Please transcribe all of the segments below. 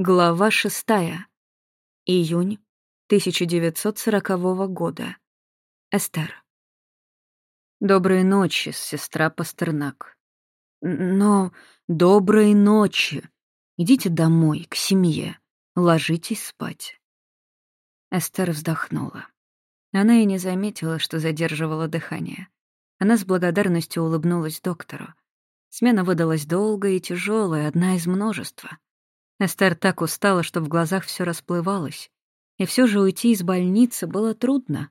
Глава шестая. Июнь 1940 года. Эстер. Доброй ночи, сестра Пастернак. Но доброй ночи. Идите домой, к семье. Ложитесь спать. Эстер вздохнула. Она и не заметила, что задерживала дыхание. Она с благодарностью улыбнулась доктору. Смена выдалась долгая и тяжелая, одна из множества. Эстер так устала, что в глазах все расплывалось. И все же уйти из больницы было трудно.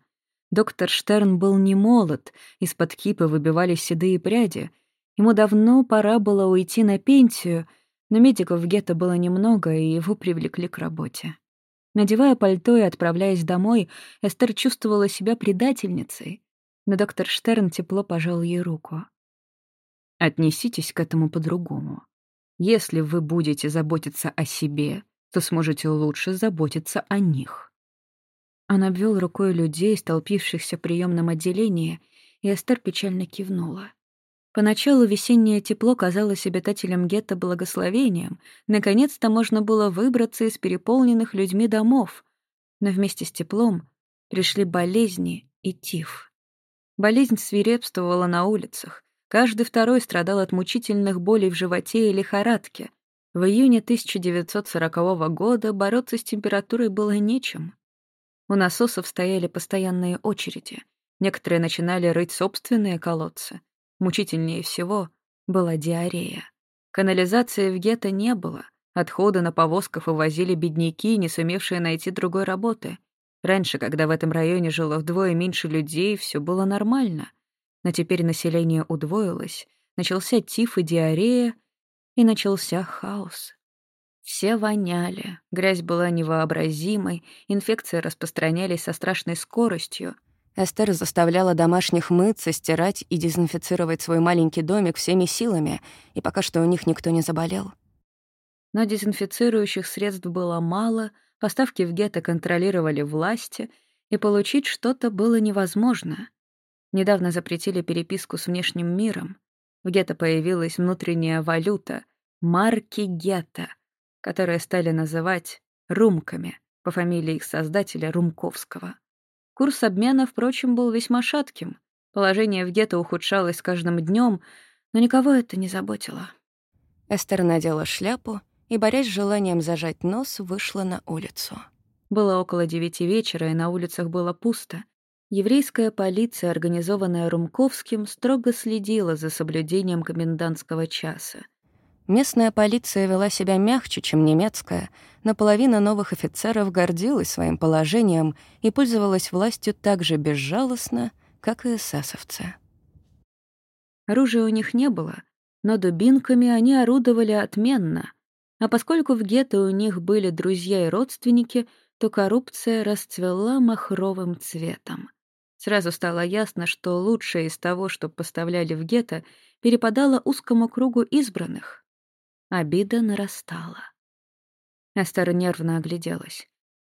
Доктор Штерн был не молод, из-под кипы выбивались седые пряди. Ему давно пора было уйти на пенсию, но медиков в гетто было немного, и его привлекли к работе. Надевая пальто и отправляясь домой, Эстер чувствовала себя предательницей, но доктор Штерн тепло пожал ей руку. «Отнеситесь к этому по-другому. Если вы будете заботиться о себе, то сможете лучше заботиться о них. Он обвел рукой людей, столпившихся в приемном отделении, и Эстер печально кивнула. Поначалу весеннее тепло казалось обитателям гетто благословением. Наконец-то можно было выбраться из переполненных людьми домов. Но вместе с теплом пришли болезни и тиф. Болезнь свирепствовала на улицах. Каждый второй страдал от мучительных болей в животе и лихорадке. В июне 1940 года бороться с температурой было нечем. У насосов стояли постоянные очереди. Некоторые начинали рыть собственные колодцы. Мучительнее всего была диарея. Канализации в гетто не было. Отходы на повозках увозили бедняки, не сумевшие найти другой работы. Раньше, когда в этом районе жило вдвое меньше людей, все было нормально но теперь население удвоилось, начался тиф и диарея, и начался хаос. Все воняли, грязь была невообразимой, инфекции распространялись со страшной скоростью. Эстер заставляла домашних мыться, стирать и дезинфицировать свой маленький домик всеми силами, и пока что у них никто не заболел. Но дезинфицирующих средств было мало, поставки в гетто контролировали власти, и получить что-то было невозможно. Недавно запретили переписку с внешним миром. В гетто появилась внутренняя валюта — марки гетто, которые стали называть «румками» по фамилии их создателя Румковского. Курс обмена, впрочем, был весьма шатким. Положение в гетто ухудшалось с каждым днем, но никого это не заботило. Эстер надела шляпу и, борясь с желанием зажать нос, вышла на улицу. Было около девяти вечера, и на улицах было пусто. Еврейская полиция, организованная Румковским, строго следила за соблюдением комендантского часа. Местная полиция вела себя мягче, чем немецкая, но половина новых офицеров гордилась своим положением и пользовалась властью так же безжалостно, как и эсэсовцы. Оружия у них не было, но дубинками они орудовали отменно, а поскольку в гетто у них были друзья и родственники, то коррупция расцвела махровым цветом. Сразу стало ясно, что лучшее из того, что поставляли в гетто, перепадало узкому кругу избранных. Обида нарастала. Эстер нервно огляделась.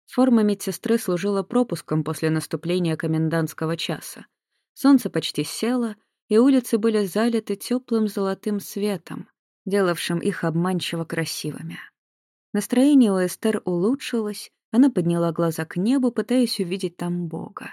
Форма медсестры служила пропуском после наступления комендантского часа. Солнце почти село, и улицы были залиты теплым золотым светом, делавшим их обманчиво красивыми. Настроение у Эстер улучшилось, она подняла глаза к небу, пытаясь увидеть там Бога.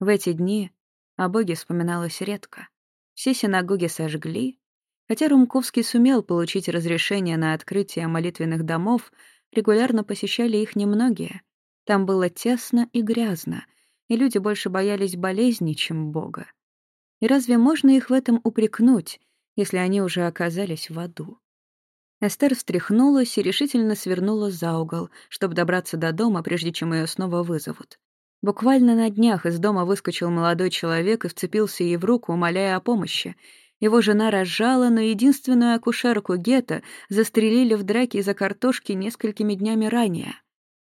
В эти дни о Боге вспоминалось редко. Все синагоги сожгли. Хотя Румковский сумел получить разрешение на открытие молитвенных домов, регулярно посещали их немногие. Там было тесно и грязно, и люди больше боялись болезни, чем Бога. И разве можно их в этом упрекнуть, если они уже оказались в аду? Эстер встряхнулась и решительно свернула за угол, чтобы добраться до дома, прежде чем ее снова вызовут. Буквально на днях из дома выскочил молодой человек и вцепился ей в руку, умоляя о помощи. Его жена разжала, но единственную акушерку Гетта застрелили в драке из-за картошки несколькими днями ранее.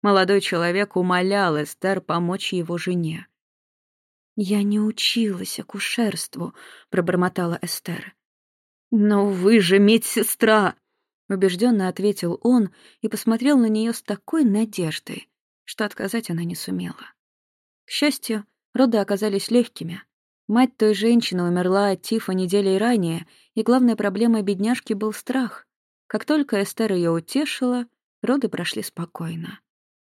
Молодой человек умолял Эстер помочь его жене. «Я не училась акушерству», — пробормотала Эстер. «Но вы же медсестра!» — убежденно ответил он и посмотрел на нее с такой надеждой, что отказать она не сумела. К счастью, роды оказались легкими. Мать той женщины умерла от тифа неделей ранее, и главной проблемой бедняжки был страх. Как только Эстер ее утешила, Роды прошли спокойно.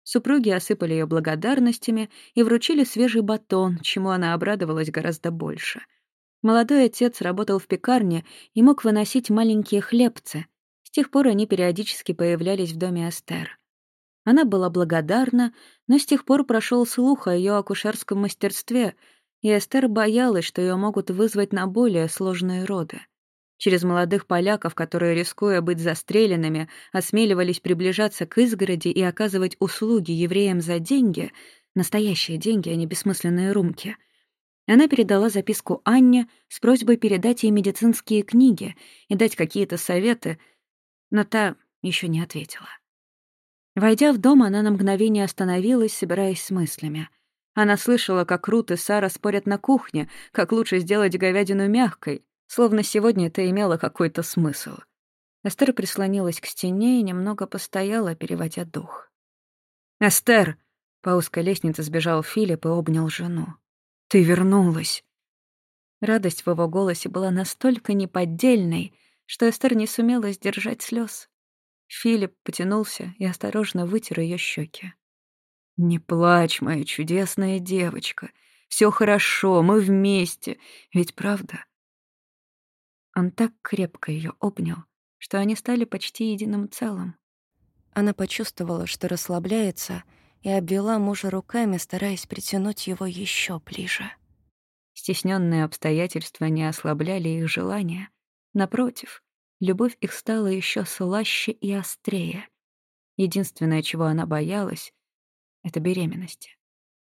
Супруги осыпали ее благодарностями и вручили свежий батон, чему она обрадовалась гораздо больше. Молодой отец работал в пекарне и мог выносить маленькие хлебцы. С тех пор они периодически появлялись в доме Эстер. Она была благодарна, но с тех пор прошел слух о ее акушерском мастерстве, и Эстер боялась, что ее могут вызвать на более сложные роды. Через молодых поляков, которые, рискуя быть застреленными, осмеливались приближаться к изгороди и оказывать услуги евреям за деньги, настоящие деньги, а не бессмысленные румки, она передала записку Анне с просьбой передать ей медицинские книги и дать какие-то советы, но та еще не ответила. Войдя в дом, она на мгновение остановилась, собираясь с мыслями. Она слышала, как Рут и Сара спорят на кухне, как лучше сделать говядину мягкой, словно сегодня это имело какой-то смысл. Эстер прислонилась к стене и немного постояла, переводя дух. «Эстер!» — по узкой лестнице сбежал Филипп и обнял жену. «Ты вернулась!» Радость в его голосе была настолько неподдельной, что Эстер не сумела сдержать слез. Филипп потянулся и осторожно вытер ее щеки. «Не плачь, моя чудесная девочка. Все хорошо, мы вместе. Ведь правда?» Он так крепко ее обнял, что они стали почти единым целым. Она почувствовала, что расслабляется, и обвела мужа руками, стараясь притянуть его еще ближе. Стесненные обстоятельства не ослабляли их желания. Напротив, любовь их стала еще слаще и острее. Единственное, чего она боялась, — это беременности.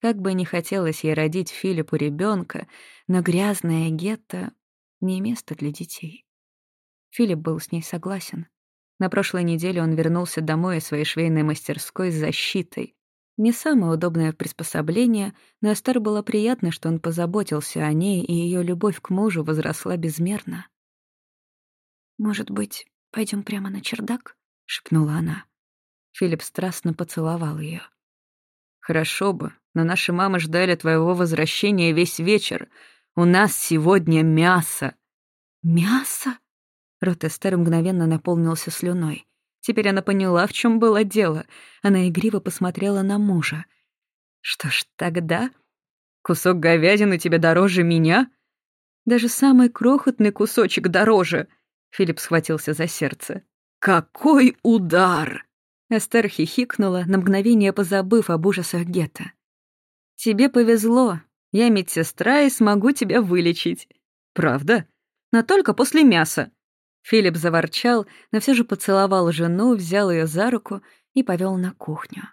Как бы ни хотелось ей родить Филиппу ребенка, но грязное гетто — не место для детей. Филипп был с ней согласен. На прошлой неделе он вернулся домой из своей швейной мастерской с защитой. Не самое удобное приспособление, но Эстер было приятно, что он позаботился о ней, и ее любовь к мужу возросла безмерно. «Может быть, пойдем прямо на чердак?» — шепнула она. Филипп страстно поцеловал ее. «Хорошо бы, но наши мамы ждали твоего возвращения весь вечер. У нас сегодня мясо». «Мясо?» Рот Эстер мгновенно наполнился слюной. Теперь она поняла, в чем было дело. Она игриво посмотрела на мужа. «Что ж, тогда...» «Кусок говядины тебе дороже меня?» «Даже самый крохотный кусочек дороже!» Филипп схватился за сердце. «Какой удар!» Эстер хихикнула, на мгновение позабыв об ужасах гетто. «Тебе повезло. Я медсестра и смогу тебя вылечить». «Правда? Но только после мяса». Филипп заворчал, но все же поцеловал жену, взял ее за руку и повел на кухню.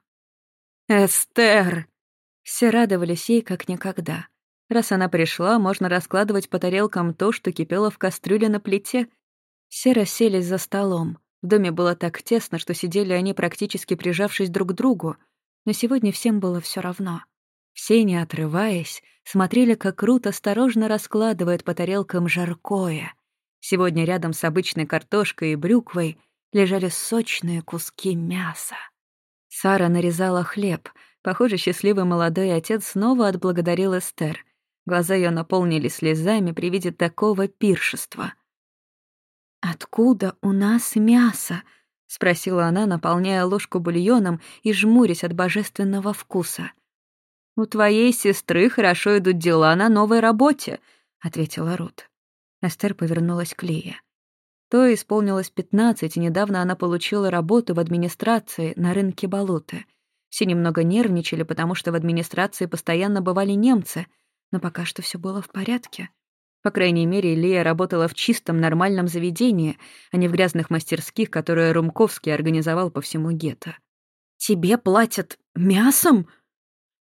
«Эстер!» Все радовались ей как никогда. Раз она пришла, можно раскладывать по тарелкам то, что кипело в кастрюле на плите, все расселись за столом. В доме было так тесно, что сидели они практически прижавшись друг к другу, но сегодня всем было все равно. Все, не отрываясь, смотрели, как Рут осторожно раскладывает по тарелкам жаркое. Сегодня рядом с обычной картошкой и брюквой лежали сочные куски мяса. Сара нарезала хлеб. Похоже, счастливый молодой отец снова отблагодарил Эстер. Глаза ее наполнились слезами при виде такого пиршества — «Откуда у нас мясо?» — спросила она, наполняя ложку бульоном и жмурясь от божественного вкуса. «У твоей сестры хорошо идут дела на новой работе», — ответила Рут. Эстер повернулась к Лие. То исполнилось пятнадцать, и недавно она получила работу в администрации на рынке Балуты. Все немного нервничали, потому что в администрации постоянно бывали немцы, но пока что все было в порядке. По крайней мере, Лия работала в чистом нормальном заведении, а не в грязных мастерских, которые Румковский организовал по всему гетто. «Тебе платят мясом?»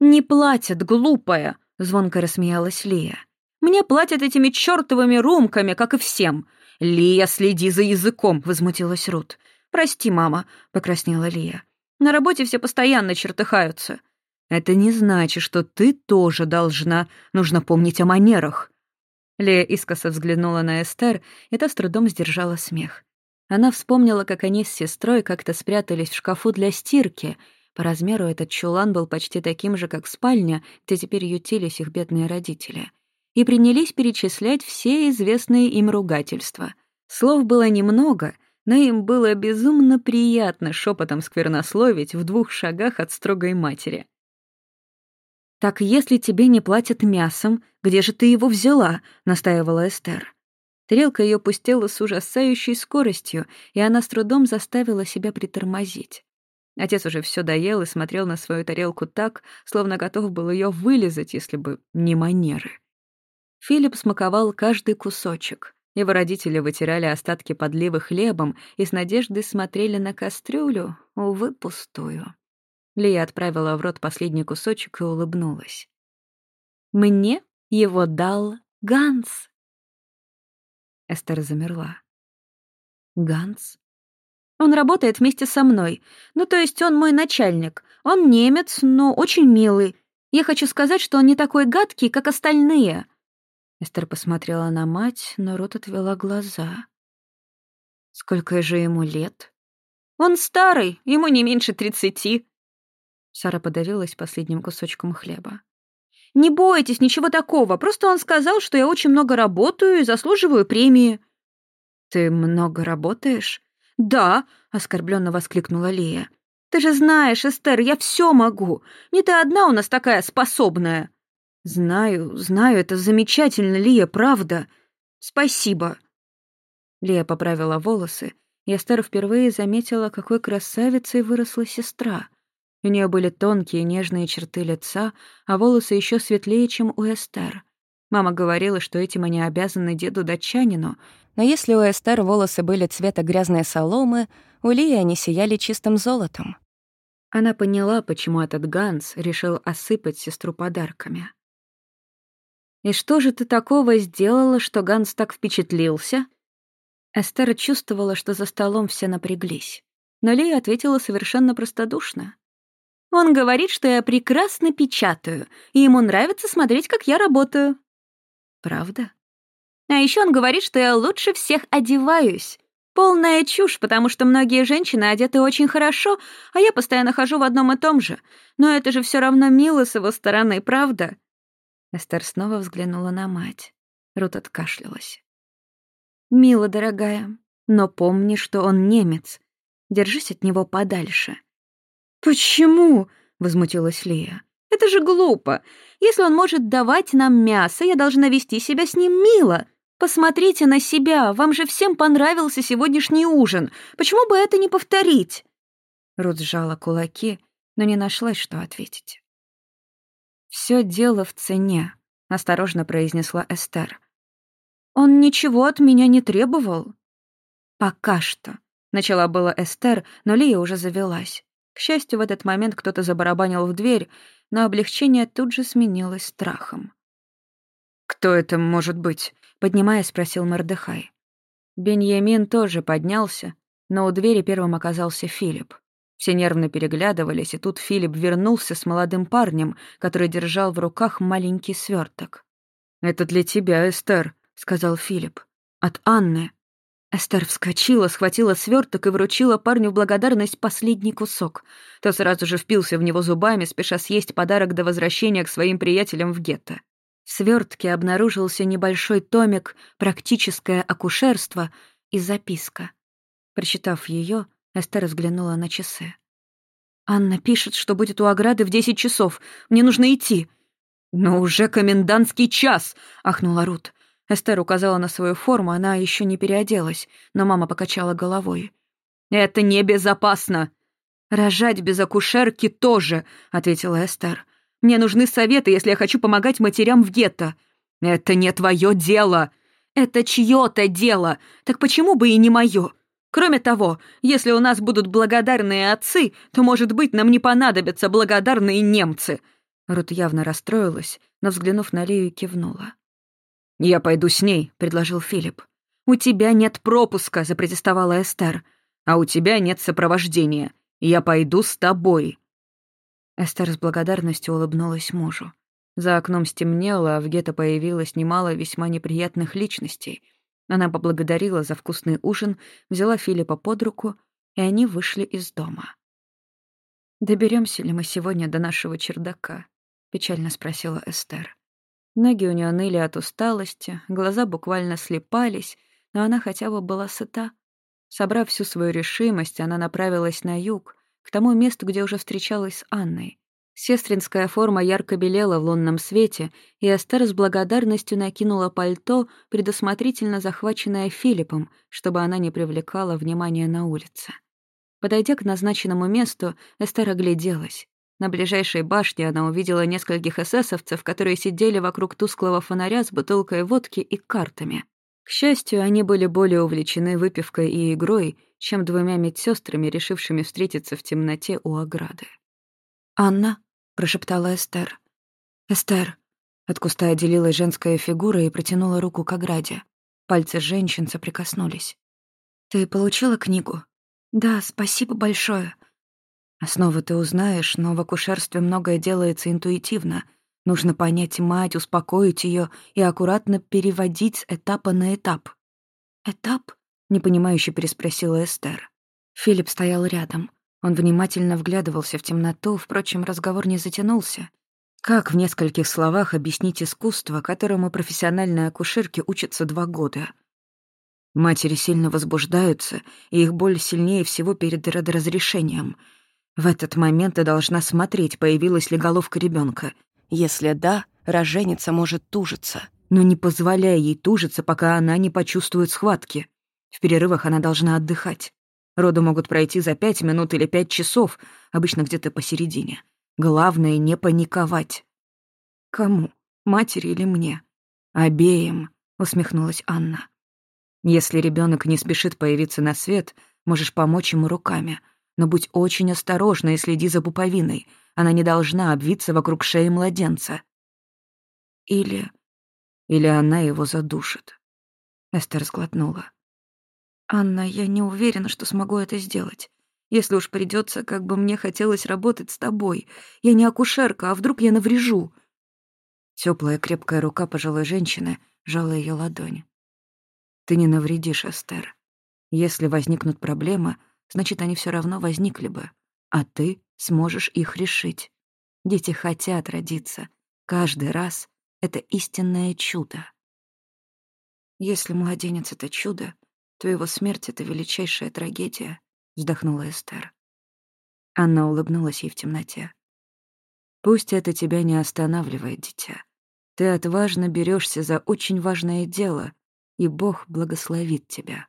«Не платят, глупая!» — звонко рассмеялась Лия. «Мне платят этими чёртовыми румками, как и всем!» «Лия, следи за языком!» — возмутилась Рут. «Прости, мама», — покраснела Лия. «На работе все постоянно чертыхаются». «Это не значит, что ты тоже должна. Нужно помнить о манерах», Лея искоса взглянула на Эстер, и та с трудом сдержала смех. Она вспомнила, как они с сестрой как-то спрятались в шкафу для стирки. По размеру этот чулан был почти таким же, как спальня, где теперь ютились их бедные родители. И принялись перечислять все известные им ругательства. Слов было немного, но им было безумно приятно шепотом сквернословить в двух шагах от строгой матери. «Так если тебе не платят мясом, где же ты его взяла?» — настаивала Эстер. Тарелка ее пустела с ужасающей скоростью, и она с трудом заставила себя притормозить. Отец уже все доел и смотрел на свою тарелку так, словно готов был ее вылезать, если бы не манеры. Филипп смаковал каждый кусочек. Его родители вытирали остатки подливы хлебом и с надеждой смотрели на кастрюлю, увы, пустую. Лия отправила в рот последний кусочек и улыбнулась. «Мне его дал Ганс». Эстер замерла. «Ганс?» «Он работает вместе со мной. Ну, то есть он мой начальник. Он немец, но очень милый. Я хочу сказать, что он не такой гадкий, как остальные». Эстер посмотрела на мать, но Рут отвела глаза. «Сколько же ему лет?» «Он старый, ему не меньше тридцати». Сара подавилась последним кусочком хлеба. «Не бойтесь, ничего такого. Просто он сказал, что я очень много работаю и заслуживаю премии». «Ты много работаешь?» «Да», — оскорбленно воскликнула Лия. «Ты же знаешь, Эстер, я все могу. Не ты одна у нас такая способная». «Знаю, знаю, это замечательно, Лия, правда. Спасибо». Лия поправила волосы, и Эстер впервые заметила, какой красавицей выросла сестра. У нее были тонкие нежные черты лица, а волосы еще светлее, чем у Эстер. Мама говорила, что этим они обязаны деду датчанину, но если у Эстер волосы были цвета грязной соломы, у Лии они сияли чистым золотом. Она поняла, почему этот Ганс решил осыпать сестру подарками. «И что же ты такого сделала, что Ганс так впечатлился?» Эстер чувствовала, что за столом все напряглись. Но Лия ответила совершенно простодушно. «Он говорит, что я прекрасно печатаю, и ему нравится смотреть, как я работаю». «Правда?» «А еще он говорит, что я лучше всех одеваюсь. Полная чушь, потому что многие женщины одеты очень хорошо, а я постоянно хожу в одном и том же. Но это же все равно мило с его стороны, правда?» Эстер снова взглянула на мать. Рут откашлялась. «Мила, дорогая, но помни, что он немец. Держись от него подальше». «Почему?» — возмутилась Лия. «Это же глупо. Если он может давать нам мясо, я должна вести себя с ним мило. Посмотрите на себя, вам же всем понравился сегодняшний ужин. Почему бы это не повторить?» Рут сжала кулаки, но не нашлась, что ответить. Все дело в цене», — осторожно произнесла Эстер. «Он ничего от меня не требовал». «Пока что», — начала была Эстер, но Лия уже завелась. К счастью, в этот момент кто-то забарабанил в дверь, но облегчение тут же сменилось страхом. «Кто это может быть?» — поднимаясь, спросил Мордыхай. Беньямин тоже поднялся, но у двери первым оказался Филипп. Все нервно переглядывались, и тут Филипп вернулся с молодым парнем, который держал в руках маленький сверток. «Это для тебя, Эстер», — сказал Филипп. «От Анны». Эстер вскочила, схватила сверток и вручила парню в благодарность последний кусок. Тот сразу же впился в него зубами, спеша съесть подарок до возвращения к своим приятелям в гетто. В свертке обнаружился небольшой томик «Практическое акушерство» и записка. Прочитав ее, Эстер взглянула на часы. «Анна пишет, что будет у ограды в десять часов. Мне нужно идти». «Но уже комендантский час!» — ахнула Рут. Эстер указала на свою форму, она еще не переоделась, но мама покачала головой. «Это небезопасно!» «Рожать без акушерки тоже», — ответила Эстер. «Мне нужны советы, если я хочу помогать матерям в гетто». «Это не твое дело!» «Это чье-то дело! Так почему бы и не мое? Кроме того, если у нас будут благодарные отцы, то, может быть, нам не понадобятся благодарные немцы». Рут явно расстроилась, но, взглянув на Лию, кивнула. «Я пойду с ней», — предложил Филипп. «У тебя нет пропуска», — запротестовала Эстер. «А у тебя нет сопровождения. Я пойду с тобой». Эстер с благодарностью улыбнулась мужу. За окном стемнело, а в гетто появилось немало весьма неприятных личностей — она поблагодарила за вкусный ужин, взяла Филиппа под руку, и они вышли из дома. Доберемся ли мы сегодня до нашего чердака?» — печально спросила Эстер. Ноги у нее ныли от усталости, глаза буквально слепались, но она хотя бы была сыта. Собрав всю свою решимость, она направилась на юг, к тому месту, где уже встречалась с Анной. Сестринская форма ярко белела в лунном свете, и Эстер с благодарностью накинула пальто, предусмотрительно захваченное Филиппом, чтобы она не привлекала внимания на улице. Подойдя к назначенному месту, Эстер огляделась. На ближайшей башне она увидела нескольких эсэсовцев, которые сидели вокруг тусклого фонаря с бутылкой водки и картами. К счастью, они были более увлечены выпивкой и игрой, чем двумя медсестрами, решившими встретиться в темноте у ограды. «Анна?» — прошептала Эстер. «Эстер!» От куста отделилась женская фигура и протянула руку к ограде. Пальцы женщин соприкоснулись. «Ты получила книгу?» «Да, спасибо большое». «Основы ты узнаешь, но в акушерстве многое делается интуитивно. Нужно понять мать, успокоить ее и аккуратно переводить с этапа на этап». «Этап?» — непонимающе переспросила Эстер. Филипп стоял рядом. Он внимательно вглядывался в темноту, впрочем, разговор не затянулся. Как в нескольких словах объяснить искусство, которому профессиональные акушерки учатся два года? Матери сильно возбуждаются, и их боль сильнее всего перед родоразрешением. В этот момент ты должна смотреть, появилась ли головка ребенка. Если да, роженица может тужиться, но не позволяй ей тужиться, пока она не почувствует схватки. В перерывах она должна отдыхать. Роды могут пройти за пять минут или пять часов, обычно где-то посередине. Главное — не паниковать. «Кому? Матери или мне?» «Обеим», — усмехнулась Анна. «Если ребенок не спешит появиться на свет, можешь помочь ему руками. Но будь очень осторожна и следи за пуповиной. Она не должна обвиться вокруг шеи младенца. Или... Или она его задушит». Эстер сглотнула. «Анна, я не уверена, что смогу это сделать. Если уж придется, как бы мне хотелось работать с тобой. Я не акушерка, а вдруг я наврежу?» Теплая крепкая рука пожилой женщины жала ее ладонь. «Ты не навредишь, Эстер. Если возникнут проблемы, значит, они все равно возникли бы, а ты сможешь их решить. Дети хотят родиться. Каждый раз это истинное чудо. Если младенец — это чудо, то его смерть — это величайшая трагедия», — вздохнула Эстер. Анна улыбнулась ей в темноте. «Пусть это тебя не останавливает, дитя. Ты отважно берешься за очень важное дело, и Бог благословит тебя».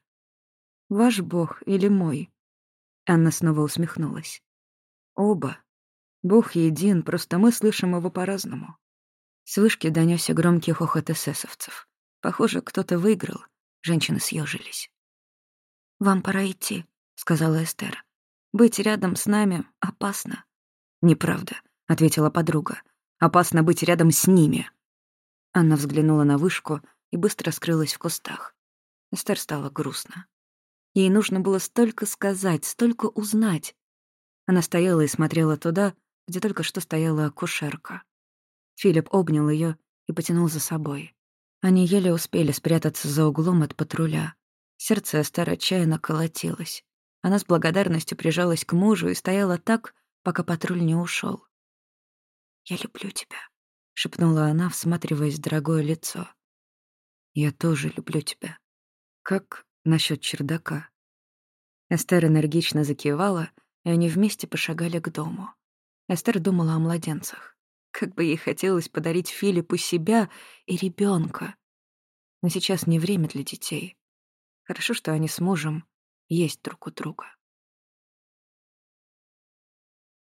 «Ваш Бог или мой?» Анна снова усмехнулась. «Оба. Бог един, просто мы слышим его по-разному». С вышки донёсся громкий хохот эсэсовцев. Похоже, кто-то выиграл. Женщины съежились. «Вам пора идти», — сказала Эстер. «Быть рядом с нами опасно». «Неправда», — ответила подруга. «Опасно быть рядом с ними». Анна взглянула на вышку и быстро скрылась в кустах. Эстер стала грустно. Ей нужно было столько сказать, столько узнать. Она стояла и смотрела туда, где только что стояла акушерка. Филипп обнял ее и потянул за собой. Они еле успели спрятаться за углом от патруля. Сердце Эстер отчаянно колотилось. Она с благодарностью прижалась к мужу и стояла так, пока патруль не ушел. «Я люблю тебя», — шепнула она, всматриваясь в дорогое лицо. «Я тоже люблю тебя. Как насчет чердака?» Эстер энергично закивала, и они вместе пошагали к дому. Эстер думала о младенцах. Как бы ей хотелось подарить Филиппу себя и ребенка. Но сейчас не время для детей. Хорошо, что они с мужем есть друг у друга.